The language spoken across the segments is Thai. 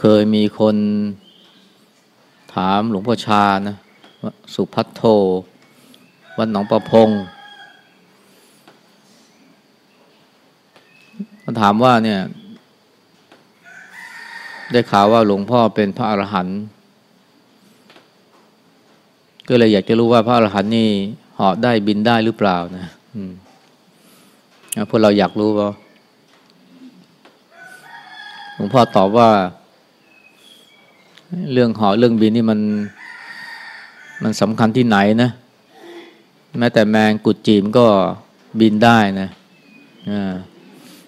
เคยมีคนถามหลวงพ่อชานะสุพัทโทวัดหนองประพงมาถามว่าเนี่ย ได้ข่าวว่าหลวงพ่อเป็นพระอรหันต์ก็เลยอยากจะรู้ว่าพระอรหันต์นี่เหาะได้บินได้หรือเปล่านะพวกเราอยากรู้ว่าหลวงพ่อตอบว่า เรื่องหอเรื่องบินนี่มันมันสำคัญที่ไหนนะ แม้แต่แมงกุดจีมก็บินได้นะ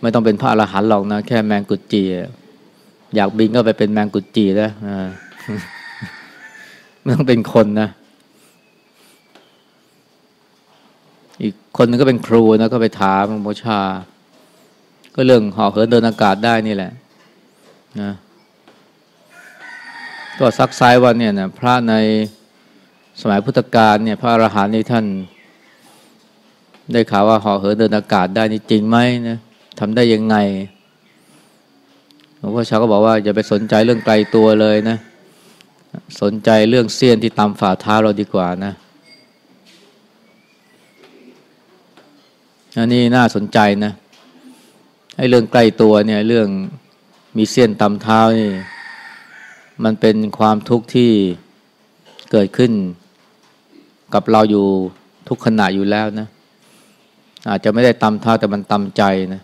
ไม่ต้องเป็นพระอรหันต์หรอกนะ แค่แมงกุดจี อยากบินก็ไปเป็นแมงกุดจีแล้วไม่ต้องเป็นคนนะ อีกคนนึงก็เป็นครูนะ ก็ไปถามหลวงพ่อชา ก็เรื่องหอเหินเดินอากาศได้นี่แหละ นะ ก็ซักไซว่าเนี่ยนะพระในสมัยพุทธกาลเนี่ยพระอรหันต์นี่ท่าน ได้ข่าวว่าหอเหินเดินอากาศได้นี่จริงไหมนะทำได้ยังไงหลวงพ่อชาก็บอกว่าอย่าไปสนใจเรื่องไกลตัวเลยนะ สนใจเรื่องเสี้ยนที่ตามฝ่าเท้าเราดีกว่านะอันนี้น่าสนใจนะไอ้เรื่องใกล้ตัวเนี่ยเรื่องมีเสี้ยนตำเท้านี่ มันเป็นความทุกข์ที่เกิดขึ้นกับเราอยู่ทุกขณะอยู่แล้วนะ อาจจะไม่ได้ตำเท้าแต่มันตำใจนะ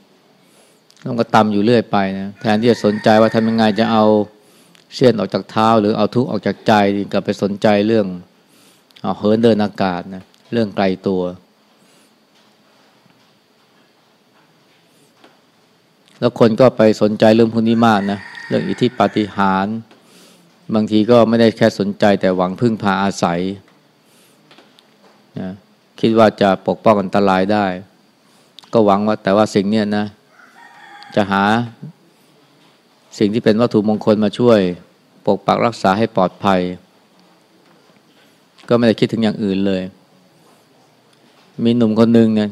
ต้องก็ตำอยู่เรื่อยไปนะแทนที่จะสนใจว่าทำยังไงจะเอาเสี้ยนออกจากเท้า หรือเอาทุกข์ออกจากใจกลับไปสนใจเรื่องเอาเหินเดินอากาศนะเรื่องไกลตัว แล้วคนก็ไปสนใจเรื่องพวกนี้มากนะเรื่องอิทธิปาฏิหาริย์ บางทีก็ไม่ได้แค่สนใจแต่หวังพึ่งพาอาศัยนะคิดว่าจะปกป้องอันตรายได้ ก็หวังว่าแต่ว่าสิ่งนี้นะ จะหาสิ่งที่เป็นวัตถุมงคลมาช่วย ปกปักรักษาให้ปลอดภัย ก็ไม่ได้คิดถึงอย่างอื่นเลย มีหนุ่มคนหนึ่งเนี่ย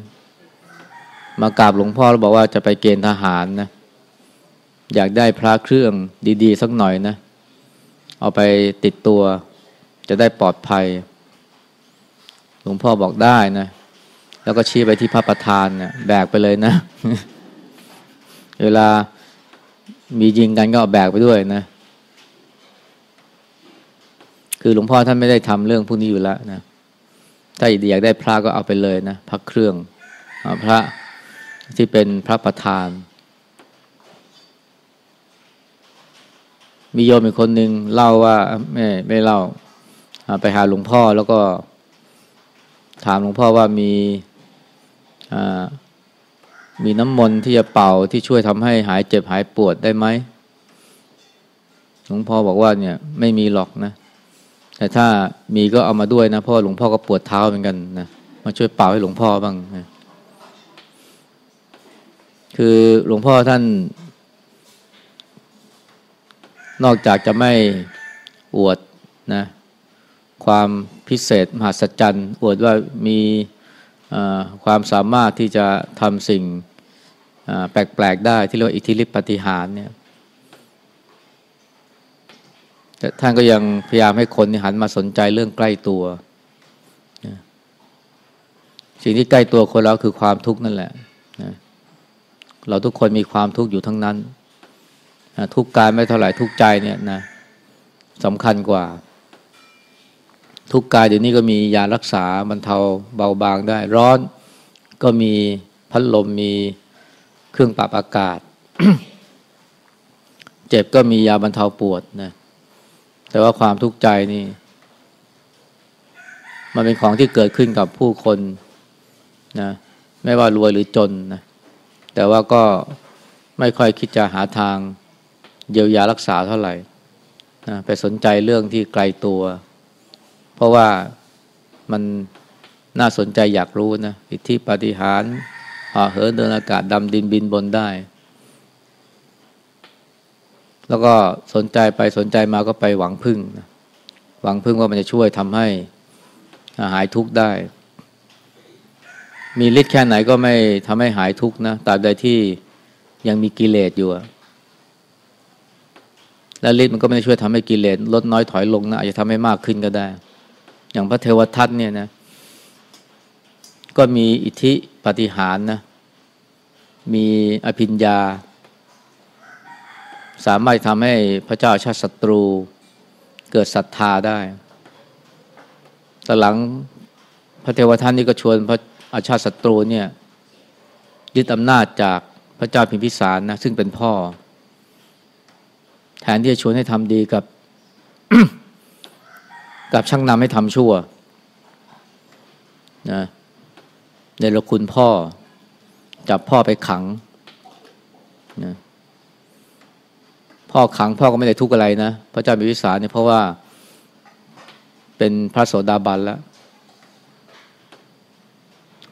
มากราบหลวงพ่อแล้วบอกว่าจะไปเกณฑ์ทหารนะ อยากได้พระเครื่องดี ๆ สักหน่อยนะเเอาไปติดตัวจะได้ปลอดภัย หลวงพ่อบอกได้นะ แล้วก็ชี้ไปที่พระประธานเนะี่ยแบกไปเลยนะ เวลามียิงกันก็แบกไปด้วยนะ คือหลวงพ่อท่านไม่ได้ทำเรื่องพวกนี้อยู่แล้วนะถ้าอยากได้พระก็เอาไปเลยนะพระเครื่องพระที่เป็นพระประธาน มีโยมอีกคนหนึ่งเล่าว่าไม่ไม่เล่าไปหาหลวงพ่อแล้วก็ ถามหลวงพ่อว่ามีมีน้ำมนต์ที่จะเป่าที่ช่วยทำให้หายเจ็บหายปวดได้ไหมหลวงพ่อบอกว่าเนี่ยไม่มีหรอกนะ แต่ถ้ามีก็เอามาด้วยนะเพราะหลวงพ่อก็ปวดเท้าเหมือนกันนะมาช่วยเป่าให้หลวงพ่อบ้างนะคือหลวงพ่อท่าน นอกจากจะไม่อวดนะความพิเศษมหัศจรรย์อวดว่ามีความสามารถที่จะทำสิ่งแปลก ๆ ได้ที่เรียกว่าอิทธิฤทธิปฏิหารเนี่ยแต่ท่านก็ยังพยายามให้คนหันมาสนใจเรื่องใกล้ตัว สิ่งที่ใกล้ตัวคนเราคือความทุกข์นั่นแหละนะเราทุกคนมีความทุกข์อยู่ทั้งนั้น ทุกกายไม่เท่าไหร่ทุกใจเนี่ยนะสำคัญกว่า ทุกกายเดี๋ยวนี้ก็มียารักษาบรรเทาเบาบางได้ ร้อนก็มีพัดลมมีเครื่องปรับอากาศ เจ็บก็มียาบรรเทาปวดนะแต่ว่าความทุกข์ใจนี่ มันเป็นของที่เกิดขึ้นกับผู้คนนะไม่ว่ารวยหรือจนนะแต่ว่าก็ไม่ค่อยคิดจะหาทาง เยียวยารักษาเท่าไหร่นะไปสนใจเรื่องที่ไกลตัว เพราะว่ามันน่าสนใจอยากรู้นะอิทธิปฏิหารห่อเหินเดินอากาศดำดินบินบนได้ แล้วก็สนใจไปสนใจมาก็ไปหวังพึ่งนะหวังพึ่งว่ามันจะช่วยทำให้หายทุกข์ได้ มีฤทธิ์แค่ไหนก็ไม่ทำให้หายทุกข์นะตราบใดที่ยังมีกิเลสอยู่ และฤทธิ์มันก็ไม่ได้ช่วยทำให้กิเลสลดน้อยถอยลงนะอาจจะทำให้มากขึ้นก็ได้ อย่างพระเทวทัตเนี่ยนะก็มีอิทธิปฏิหารนะมีอภิญญา สามารถทำให้พระเจ้าชาติศัตรูเกิดศรัทธาได้แต่หลังพระเทวทัตนี่ก็ชวนพระอาชาติศัตรูเนี่ยยึดอำนาจจากพระเจ้าพิมพิสารนะซึ่งเป็นพ่อ แทนที่จะชวนให้ทำดีกับ กับช่างนำให้ทำชั่วนะในรคุณพ่อ จับพ่อไปขังนะพ่อขังพ่อก็ไม่ได้ทุกข์อะไรนะ พระเจ้าพิมพิสาเนี่ยเพราะว่า เป็นพระโสดาบันแล้ว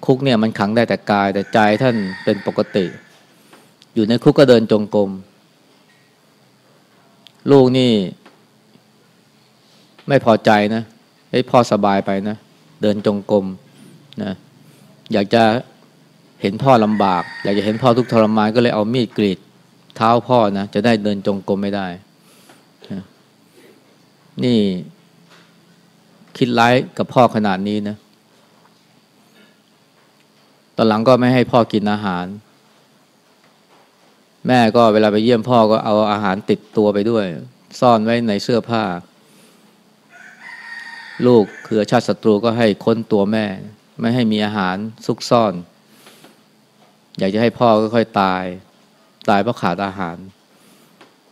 คุกเนี่ยมันขังได้แต่กายแต่ใจท่านเป็นปกติ อยู่ในคุกก็เดินจงกรม ลูกนี่ ไม่พอใจนะให้พ่อสบายไปนะ เดินจงกรมนะอยากจะเห็นพ่อลำบาก อยากจะเห็นพ่อทุกทรมานก็เลยเอามีดกรีดเท้าพ่อนะจะได้เดินจงกรมไม่ได้นะนี่คิดร้ายกับพ่อขนาดนี้นะตอนหลังก็ไม่ให้พ่อกินอาหาร แม่ก็เวลาไปเยี่ยมพ่อก็เอาอาหารติดตัวไปด้วย ซ่อนไว้ในเสื้อผ้า ลูกคือชาติศัตรูก็ให้ค้นตัวแม่ ไม่ให้มีอาหารซุกซ่อน อยากจะให้พ่อก็ค่อยตาย ตายเพราะขาดอาหาร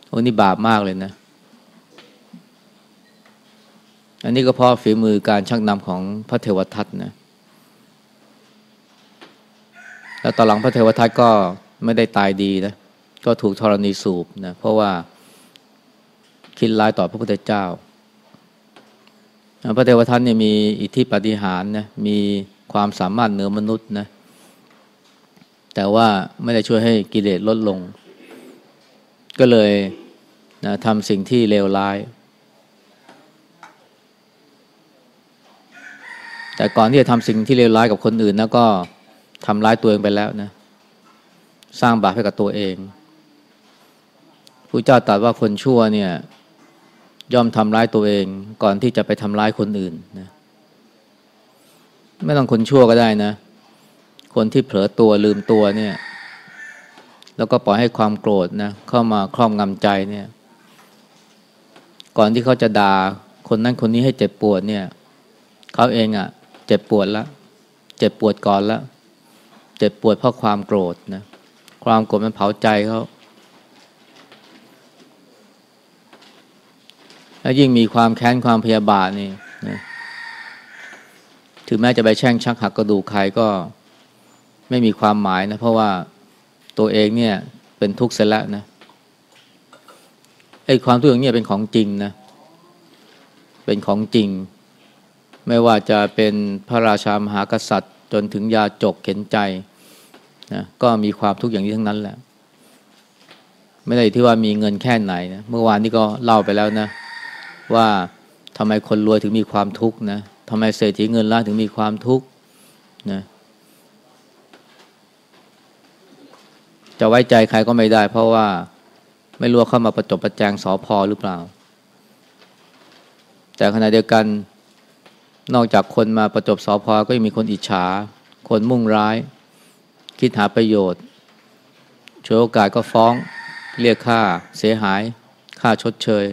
โอ้นี่บาปมากเลยนะ อันนี้ก็เพราะฝีมือการชักนำของพระเทวทัตนะแล้วตอนหลังพระเทวทัตก็ไม่ได้ตายดีนะ ก็ถูกธรณีสูบนะเพราะว่าคิดร้ายต่อพระพุทธเจ้า พระเทวทัตเนี่ยมีอิทธิปฏิหารนะมีความสามารถเหนือมนุษย์นะแต่ว่าไม่ได้ช่วยให้กิเลสลดลง ก็เลยนะทำสิ่งที่เลวร้าย แต่ก่อนที่จะทำสิ่งที่เลวร้ายกับคนอื่นนะก็ทำร้ายตัวเองไปแล้วนะ สร้างบาปให้กับตัวเอง พระเจ้าตรัสว่าคนชั่วเนี่ยย่อมทำร้ายตัวเองก่อนที่จะไปทำร้ายคนอื่นนะไม่ต้องคนชั่วก็ได้นะ คนที่เผลอตัวลืมตัวเนี่ย แล้วก็ปล่อยให้ความโกรธนะเข้ามาครอบงำใจเนี่ย ก่อนที่เขาจะด่าคนนั้นคนนี้ให้เจ็บปวดเนี่ยเขาเองอะ่ะ เจ็บปวดแล้วเจ็บปวดก่อนแล้วเจ็บปวดเพราะความโกรธนะความโกรธมันเผาใจเขา แล้วยิ่งมีความแค้นความพยาบาทนี่นะถึงแม้จะไปแช่งชักหักกระดูกใครก็ไม่มีความหมายนะ เพราะว่าตัวเองเนี่ยเป็นทุกข์เสียแล้วนะไอ้ความทุกข์อย่างนี้เป็นของจริงนะ เป็นของจริง ไม่ว่าจะเป็นพระราชามหากษัตริย์ จนถึงยาจกเข็นใจนะก็มีความทุกข์อย่างนี้ทั้งนั้นแหละ ไม่ได้ที่ว่ามีเงินแค่ไหนนะเมื่อวานนี้ก็เล่าไปแล้วนะ ว่าทำไมคนรวยถึงมีความทุกข์นะทำไมเศรษฐีเงินล้านถึงมีความทุกข์นะจะไว้ใจใครก็ไม่ได้ เพราะว่าไม่รู้เข้ามาประจบประแจงสอพอหรือเปล่า แต่ขณะเดียวกันนอกจากคนมาประจบสอพอก็ยังมีคนอิจฉา คนมุ่งร้าย คิดหาประโยชน์ช่วยโอกาสก็ฟ้อง เรียกค่าเสียหาย ค่าชดเชย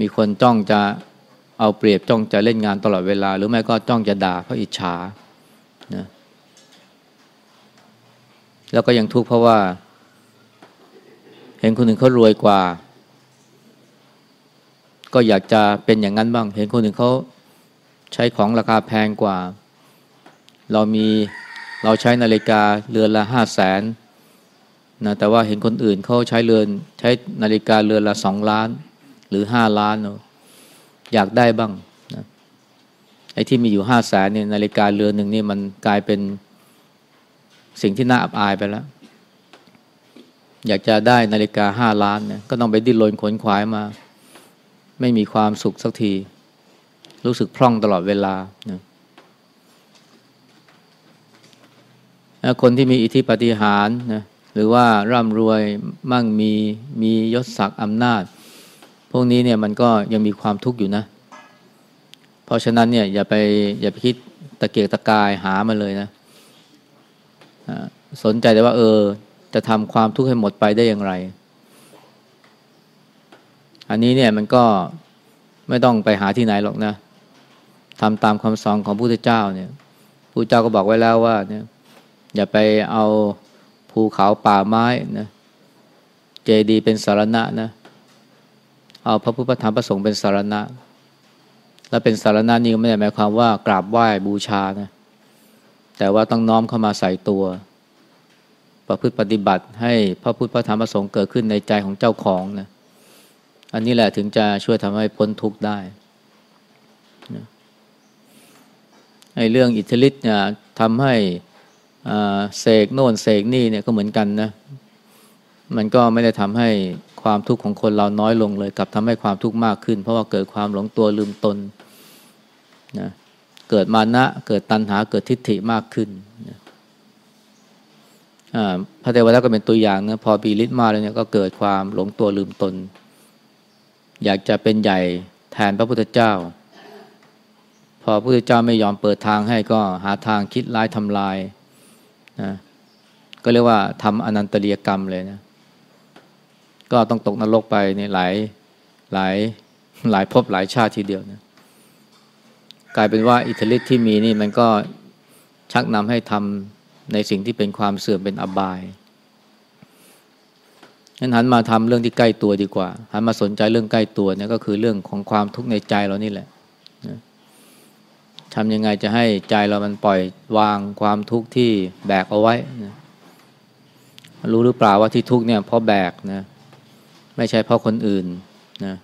มีคนจ้องจะเอาเปรียบจ้องจะเล่นงานตลอดเวลา หรือไม่ก็จ้องจะด่าเพราะอิจฉานะแล้วก็ยังทุกข์เพราะว่า เห็นคนอื่นเขารวยกว่า ก็อยากจะเป็นอย่างนั้นบ้าง เห็นคนอื่นเขาใช้ของราคาแพงกว่า เรามีเราใช้นาฬิกาเรือนละห้าแสนนะแต่ว่าเห็นคนอื่นเขาใช้เรือนใช้นาฬิกาเรือนละสองล้าน หรือห้าล้านเนาะอยากได้บ้างนะไอ้ที่มีอยู่ห้าแสนเนี่ยนาฬิกาเรือนหนึ่งนี่มันกลายเป็นสิ่งที่น่าอับอายไปแล้ว อยากจะได้นาฬิกาห้าล้านเนี่ยก็ต้องไปดิ้นรนขนขวายมา ไม่มีความสุขสักที รู้สึกพร่องตลอดเวลานะคนที่มีอิทธิปฏิหารนะหรือว่าร่ำรวยมั่งมีมียศศักดิ์อำนาจ พวกนี้เนี่ยมันก็ยังมีความทุกข์อยู่นะ เพราะฉะนั้นเนี่ยอย่าไปอย่าไปคิดตะเกียกตะกายหามาเลยนะสนใจแต่ว่าเออ จะทำความทุกข์ให้หมดไปได้อย่างไร อันนี้เนี่ยมันก็ไม่ต้องไปหาที่ไหนหรอกนะทำตามคำสอนของพระพุทธเจ้าเนี่ยพระเจ้าก็บอกไว้แล้วว่าเนี่ยอย่าไปเอาภูเขาป่าไม้นะเจดีเป็นสารณะนะ เอาพระพุทธธรรมประสงค์เป็นสารณะ และเป็นสารณะนี่ไม่ได้หมายความว่ากราบไหว้บูชานะแต่ว่าต้องน้อมเข้ามาใส่ตัว ประพฤติปฏิบัติให้พระพุทธธรรมประสงค์เกิดขึ้นในใจของเจ้าของนะอันนี้แหละถึงจะช่วยทำให้พ้นทุกข์ได้ไอ้เรื่องอิทธิฤทธิ์เนี่ยทำให้เสกโน่นเสกนี่เนี่ยก็เหมือนกันนะ มันก็ไม่ได้ทำให้ความทุกข์ของคนเราน้อยลงเลยกับทำให้ความทุกข์มากขึ้น เพราะว่าเกิดความหลงตัวลืมตนนะเกิดมานะเกิดตัณหาเกิดทิฏฐิมากขึ้นนะพระเทวทัตก็เป็นตัวอย่างนะพอปีฤทธิ์มาแล้วเนี่ยก็เกิดความหลงตัวลืมตน อยากจะเป็นใหญ่แทนพระพุทธเจ้า พอพระพุทธเจ้าไม่ยอมเปิดทางให้ก็หาทางคิดร้ายทำลายนะก็เรียกว่าทำอนันตเรียกรรมเลยนะ ก็ต้องตกนรกไปในหลายหลายหลายภพหลายชาติทีเดียวนะกลายเป็นว่าอิทธิฤทธิ์ที่มีนี่มันก็ชักนำให้ทำในสิ่งที่เป็นความเสื่อมเป็นอบายงั้นหันมาทำเรื่องที่ใกล้ตัวดีกว่า หันมาสนใจเรื่องใกล้ตัวเนี่ยก็คือเรื่องของความทุกข์ในใจเรานี่แหละทำยังไงจะให้ใจเรามันปล่อยวางความทุกข์ที่แบกเอาไว้นะรู้หรือเปล่าว่าที่ทุกข์เนี่ยเพราะแบกนะ ไม่ใช่เพราะคนอื่นนะ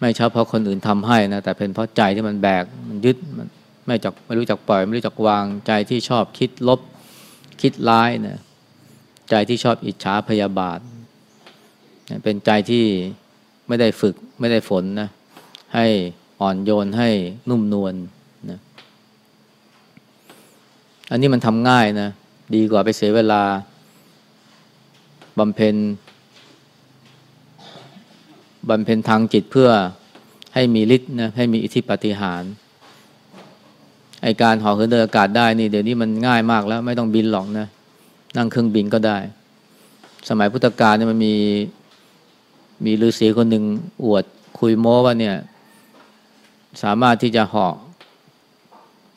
ไม่ใช่เพราะคนอื่นทำให้นะแต่เป็นเพราะใจที่มันแบกมันยึดมันไม่จักไม่รู้จักปล่อย ไม่รู้จักวางใจที่ชอบคิดลบคิดร้ายนะใจที่ชอบอิจฉาพยาบาทเป็นใจที่ไม่ได้ฝึกไม่ได้ฝนนะให้อ่อนโยนให้นุ่มนวลนะอันนี้มันทำง่ายนะ ดีกว่าไปเสียเวลาบำเพ็ญ บำเพ็ญทางจิตเพื่อให้มีฤทธิ์นะให้มีอิทธิปฏิหารไอการห่อเหินเดินอากาศได้นี่เดี๋ยวนี้มันง่ายมากแล้วไม่ต้องบินหรอกนะนั่งเครื่องบินก็ได้ สมัยพุทธกาลเนี่ยมันมีมีฤาษีคนหนึ่งอวดคุยโม้ว่าเนี่ย สามารถที่จะเหาะ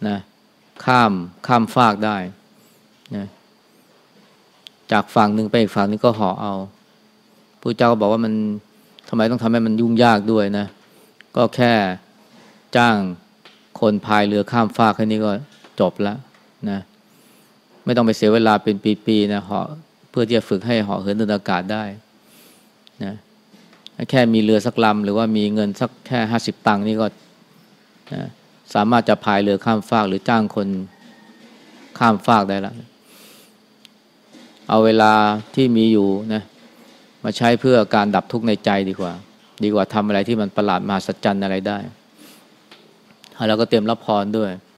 นะข้ามข้ามฟากได้นะจากฝั่งหนึ่งไปอีกฝั่งนึงก็ห่อเอาผู้เจ้าบอกว่ามัน ทำไมต้องทำให้มันยุ่งยากด้วยนะ ก็แค่จ้างคนพายเรือข้ามฟากแค่นี้ก็จบแล้วนะ ไม่ต้องไปเสียเวลาเป็นปีๆนะเหาะเพื่อที่จะฝึกให้เหาะเหินดินอากาศได้นะแค่มีเรือสักลำหรือว่ามีเงินสักแค่ห้าสิบตังค์นี่ก็นะสามารถจะพายเรือข้ามฟากหรือจ้างคนข้ามฟากได้แล้วเอาเวลาที่มีอยู่นะ มาใช้เพื่อการดับทุกข์ในใจดีกว่า ดีกว่าทำอะไรที่มันประหลาดมหัศจรรย์อะไรได้แล้วก็เตรียมรับพรด้วย